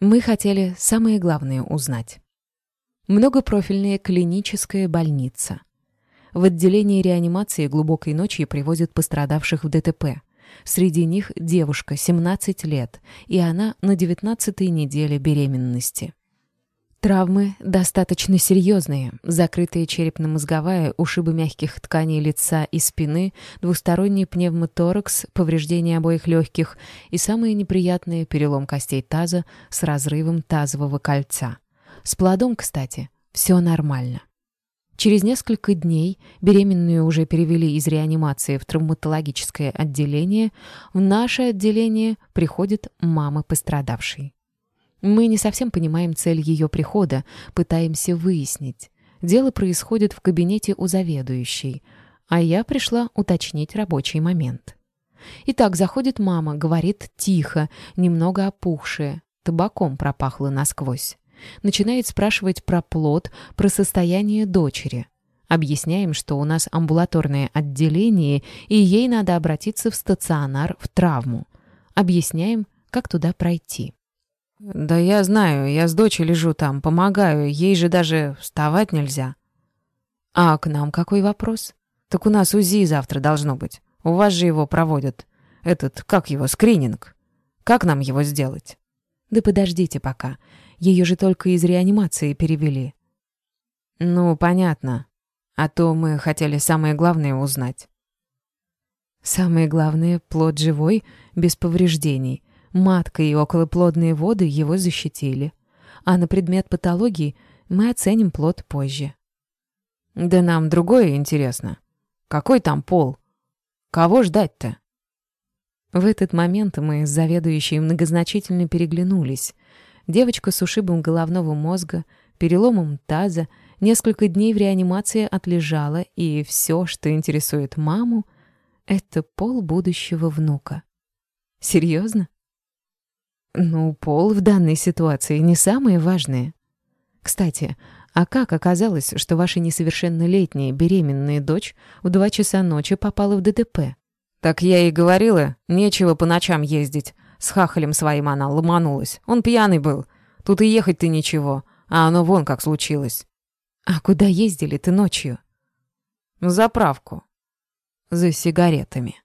Мы хотели самое главное узнать. Многопрофильная клиническая больница. В отделении реанимации глубокой ночью привозят пострадавших в ДТП. Среди них девушка, 17 лет, и она на 19-й неделе беременности. Травмы достаточно серьезные. Закрытая черепно-мозговая, ушибы мягких тканей лица и спины, двусторонний пневмоторакс, повреждение обоих легких и самые неприятные перелом костей таза с разрывом тазового кольца. С плодом, кстати, все нормально. Через несколько дней беременную уже перевели из реанимации в травматологическое отделение. В наше отделение приходит мама пострадавшей. Мы не совсем понимаем цель ее прихода, пытаемся выяснить. Дело происходит в кабинете у заведующей, а я пришла уточнить рабочий момент. Итак, заходит мама, говорит тихо, немного опухшая, табаком пропахло насквозь. Начинает спрашивать про плод, про состояние дочери. Объясняем, что у нас амбулаторное отделение, и ей надо обратиться в стационар в травму. Объясняем, как туда пройти. «Да я знаю, я с дочей лежу там, помогаю, ей же даже вставать нельзя». «А к нам какой вопрос?» «Так у нас УЗИ завтра должно быть. У вас же его проводят. Этот, как его, скрининг. Как нам его сделать?» «Да подождите пока. Ее же только из реанимации перевели». «Ну, понятно. А то мы хотели самое главное узнать». «Самое главное, плод живой, без повреждений. Матка и околоплодные воды его защитили. А на предмет патологии мы оценим плод позже. Да нам другое интересно. Какой там пол? Кого ждать-то? В этот момент мы с заведующей многозначительно переглянулись. Девочка с ушибом головного мозга, переломом таза, несколько дней в реанимации отлежала, и все, что интересует маму, это пол будущего внука. Серьезно? Ну, пол в данной ситуации не самое важное. Кстати, а как оказалось, что ваша несовершеннолетняя беременная дочь в два часа ночи попала в ДТП? Так я и говорила, нечего по ночам ездить. С хахалем своим она ломанулась. Он пьяный был. Тут и ехать-то ничего, а оно вон как случилось. А куда ездили ты ночью? В заправку. За сигаретами.